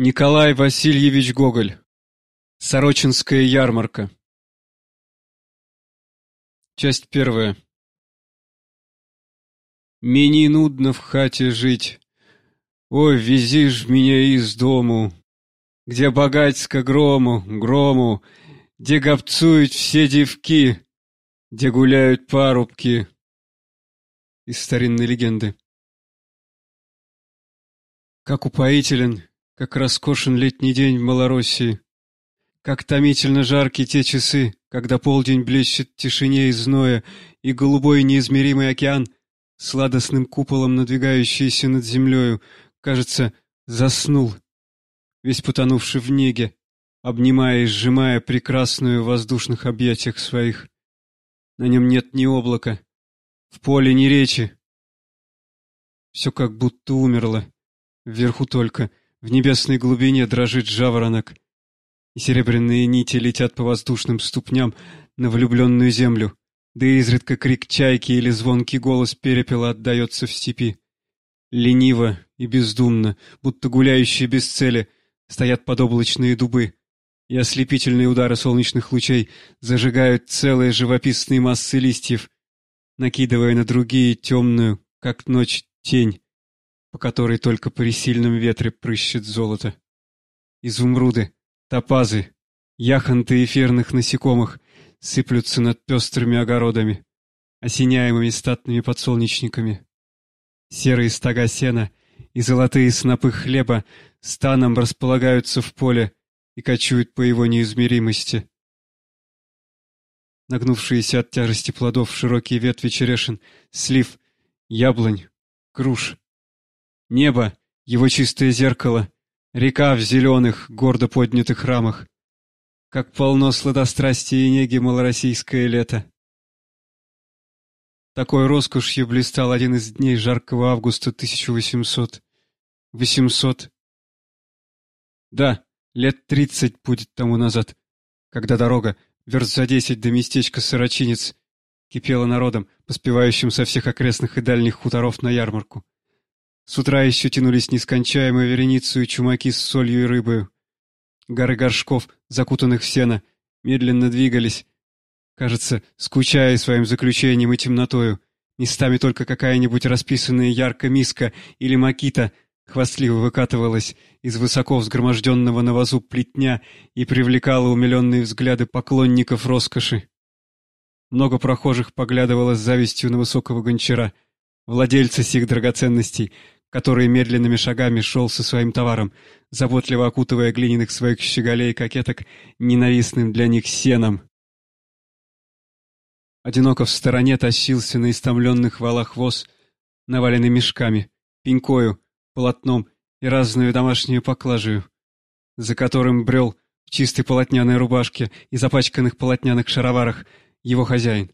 Николай Васильевич Гоголь. Сорочинская ярмарка. Часть первая. Мне нудно в хате жить. Ой, вези ж меня из дому, Где богатько грому, грому, Где гопцуют все девки, Где гуляют парубки. Из старинной легенды. Как упоителен как роскошен летний день в Малороссии. Как томительно жарки те часы, когда полдень блещет в тишине и зноя, и голубой неизмеримый океан, сладостным куполом надвигающийся над землею, кажется, заснул, весь потонувший в неге, обнимая и сжимая прекрасную в воздушных объятиях своих. На нем нет ни облака, в поле ни речи. Все как будто умерло, вверху только — в небесной глубине дрожит жаворонок, и серебряные нити летят по воздушным ступням на влюбленную землю, да изредка крик чайки или звонкий голос перепела отдается в степи. Лениво и бездумно, будто гуляющие без цели, стоят подоблачные дубы, и ослепительные удары солнечных лучей зажигают целые живописные массы листьев, накидывая на другие темную, как ночь, тень, по которой только при сильном ветре прыщет золото. Изумруды, топазы, яхонты эфирных насекомых сыплются над пестрыми огородами, осеняемыми статными подсолнечниками. Серые стога сена и золотые снопы хлеба станом располагаются в поле и кочуют по его неизмеримости. Нагнувшиеся от тяжести плодов широкие ветви черешин, слив, яблонь, груш, Небо — его чистое зеркало, река в зеленых, гордо поднятых рамах. Как полно сладострастия и неги малороссийское лето. Такой роскошью блистал один из дней жаркого августа 1800. 800. Да, лет тридцать будет тому назад, когда дорога, верст за десять до местечка Сорочинец, кипела народом, поспевающим со всех окрестных и дальних хуторов на ярмарку. С утра еще тянулись нескончаемые вереницу и чумаки с солью и рыбою. Горы горшков, закутанных в сено, медленно двигались, кажется, скучая своим заключением и темнотою. Местами только какая-нибудь расписанная ярко миска или макита хвастливо выкатывалась из высоко взгроможденного на вазу плетня и привлекала умиленные взгляды поклонников роскоши. Много прохожих поглядывало с завистью на высокого гончара, владельца сих драгоценностей, который медленными шагами шел со своим товаром, заботливо окутывая глиняных своих щеголей кокеток ненавистным для них сеном. Одиноко в стороне тащился на истомленных валах воз, наваленный мешками, пенькою, полотном и разную домашнюю поклажею, за которым брел в чистой полотняной рубашке и запачканных полотняных шароварах его хозяин.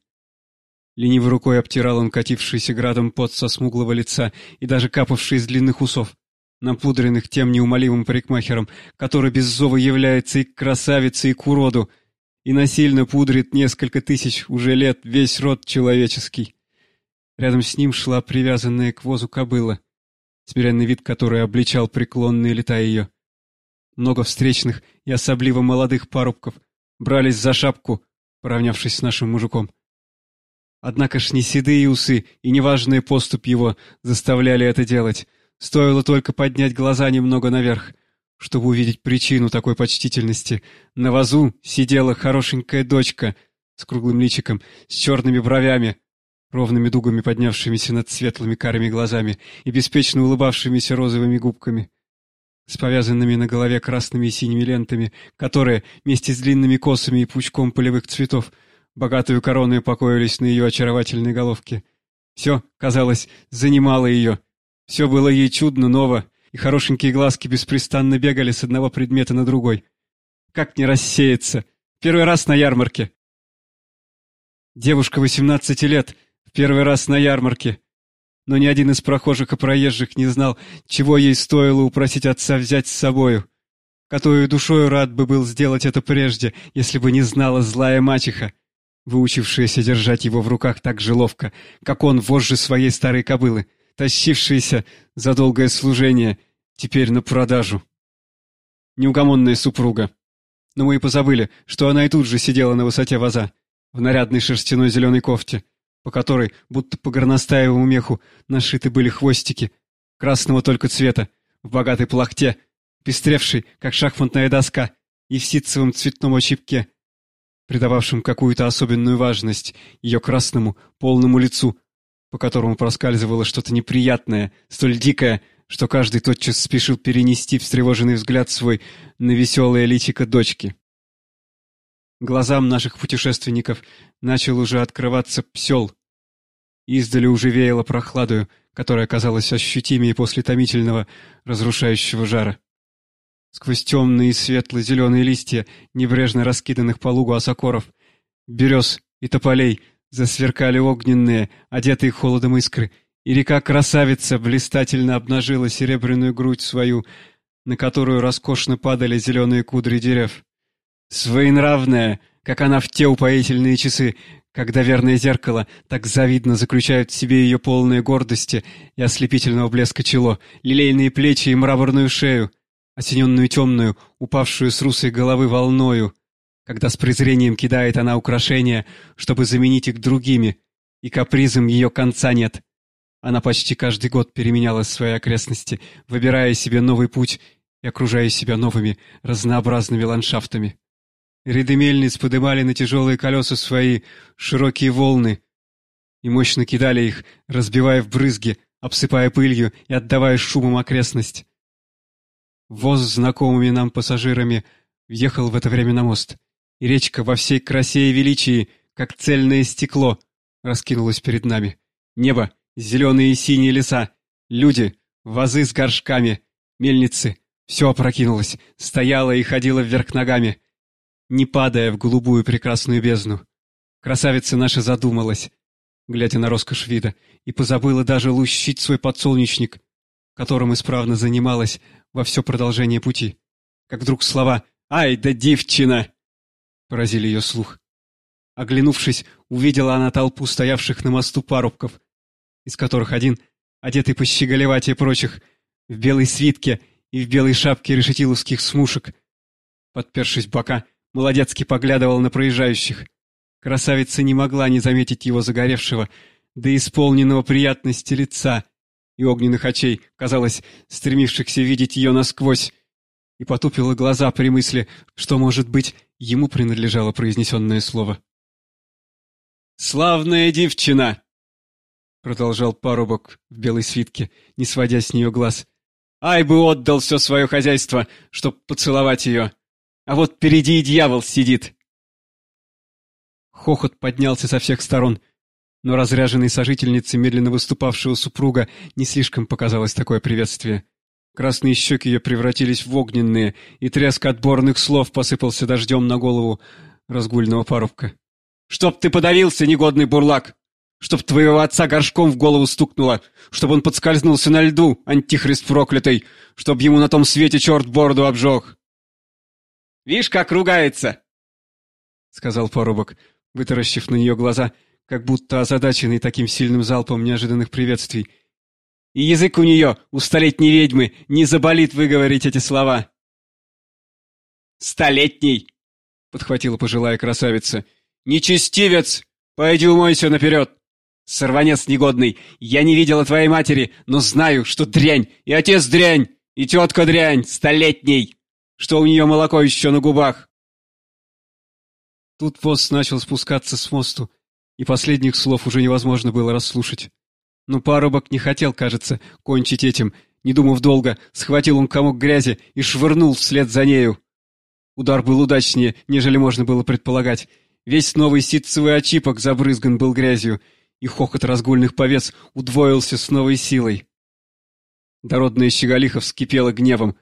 Ленивой рукой обтирал он катившийся градом пот со смуглого лица и даже капавший из длинных усов, напудренных тем неумолимым парикмахером, который без зова является и к красавице, и к уроду, и насильно пудрит несколько тысяч уже лет весь род человеческий. Рядом с ним шла привязанная к возу кобыла, смиренный вид которой обличал преклонные лета ее. Много встречных и особливо молодых парубков брались за шапку, поравнявшись с нашим мужиком. Однако ж не седые усы и неважная поступь его заставляли это делать. Стоило только поднять глаза немного наверх, чтобы увидеть причину такой почтительности. На вазу сидела хорошенькая дочка с круглым личиком, с черными бровями, ровными дугами поднявшимися над светлыми карими глазами и беспечно улыбавшимися розовыми губками, с повязанными на голове красными и синими лентами, которые, вместе с длинными косами и пучком полевых цветов, богатую короной покоились на ее очаровательной головке. Все, казалось, занимало ее. Все было ей чудно, ново, и хорошенькие глазки беспрестанно бегали с одного предмета на другой. Как не рассеяться? Первый раз на ярмарке. Девушка 18 лет, в первый раз на ярмарке. Но ни один из прохожих и проезжих не знал, чего ей стоило упросить отца взять с собою. Которую душою рад бы был сделать это прежде, если бы не знала злая мачеха выучившаяся держать его в руках так же ловко, как он вожжи своей старой кобылы, тащившаяся за долгое служение, теперь на продажу. неугомонная супруга. Но мы и позабыли, что она и тут же сидела на высоте ваза, в нарядной шерстяной зеленой кофте, по которой, будто по горностаевому меху, нашиты были хвостики, красного только цвета, в богатой плахте, пестревшей, как шахматная доска, и в ситцевом цветном очипке, придававшем какую-то особенную важность ее красному, полному лицу, по которому проскальзывало что-то неприятное, столь дикое, что каждый тотчас спешил перенести встревоженный взгляд свой на веселое личико дочки. Глазам наших путешественников начал уже открываться псел. Издали уже веяло прохладою, которая казалась ощутимее после томительного, разрушающего жара. Сквозь темные и светло-зеленые листья, небрежно раскиданных по лугу осокоров, берез и тополей, засверкали огненные, одетые холодом искры, и река-красавица блистательно обнажила серебряную грудь свою, на которую роскошно падали зеленые кудри дерев. Своенравная, как она в те упоительные часы, когда верное зеркало так завидно заключают в себе ее полные гордости и ослепительного блеска чело, лилейные плечи и мраморную шею — осененную темную, упавшую с русой головы волною, когда с презрением кидает она украшения, чтобы заменить их другими, и капризом ее конца нет. Она почти каждый год переменяла свои окрестности, выбирая себе новый путь и окружая себя новыми, разнообразными ландшафтами. Ряды мельниц подымали на тяжелые колеса свои широкие волны и мощно кидали их, разбивая в брызги, обсыпая пылью и отдавая шумом окрестность. Воз с знакомыми нам пассажирами въехал в это время на мост, и речка во всей красе и величии, как цельное стекло, раскинулась перед нами. Небо, зеленые и синие леса, люди, вазы с горшками, мельницы — все опрокинулось, стояло и ходило вверх ногами, не падая в голубую прекрасную бездну. Красавица наша задумалась, глядя на роскошь вида, и позабыла даже лущить свой подсолнечник, которым исправно занималась во все продолжение пути. Как вдруг слова «Ай да девчина!» поразили ее слух. Оглянувшись, увидела она толпу стоявших на мосту парубков, из которых один, одетый пощеголеватее прочих, в белой свитке и в белой шапке решетиловских смушек, подпершись бока, молодецки поглядывал на проезжающих. Красавица не могла не заметить его загоревшего, да исполненного приятности лица, и огненных очей, казалось, стремившихся видеть ее насквозь, и потупила глаза при мысли, что, может быть, ему принадлежало произнесенное слово. «Славная девчина!» — продолжал парубок в белой свитке, не сводя с нее глаз. «Ай бы отдал все свое хозяйство, чтоб поцеловать ее! А вот впереди и дьявол сидит!» Хохот поднялся со всех сторон — но разряженной сожительнице медленно выступавшего супруга не слишком показалось такое приветствие. Красные щеки ее превратились в огненные, и треск отборных слов посыпался дождем на голову разгульного парубка. «Чтоб ты подавился, негодный бурлак! Чтоб твоего отца горшком в голову стукнуло! Чтоб он подскользнулся на льду, антихрист проклятый! Чтоб ему на том свете черт бороду обжег!» «Вишь, как ругается!» — сказал парубок, вытаращив на нее глаза — как будто озадаченный таким сильным залпом неожиданных приветствий. И язык у нее, у столетней ведьмы, не заболит выговорить эти слова. «Столетний!» — подхватила пожилая красавица. «Нечестивец! Пойди умойся наперед! Сорванец негодный! Я не видела твоей матери, но знаю, что дрянь, и отец дрянь, и тетка дрянь, столетний! Что у нее молоко еще на губах!» Тут пост начал спускаться с мосту, и последних слов уже невозможно было расслушать. Но парубок не хотел, кажется, кончить этим. Не думав долго, схватил он комок грязи и швырнул вслед за нею. Удар был удачнее, нежели можно было предполагать. Весь новый ситцевый очипок забрызган был грязью, и хохот разгульных повес удвоился с новой силой. Дородная щеголиха вскипела гневом,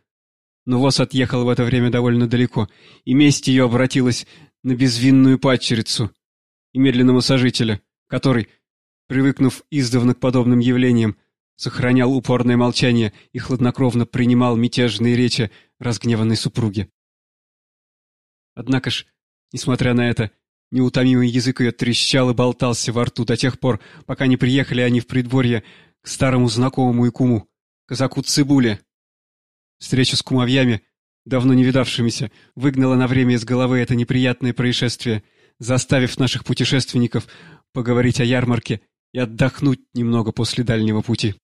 но воз отъехал в это время довольно далеко, и месть ее обратилась на безвинную падчерицу и медленного сожителя, который, привыкнув издавна к подобным явлениям, сохранял упорное молчание и хладнокровно принимал мятежные речи разгневанной супруги. Однако ж, несмотря на это, неутомимый язык ее трещал и болтался во рту до тех пор, пока не приехали они в преддворье к старому знакомому и куму, казаку Цибуле. Встреча с кумовьями давно не видавшимися, выгнала на время из головы это неприятное происшествие, заставив наших путешественников поговорить о ярмарке и отдохнуть немного после дальнего пути.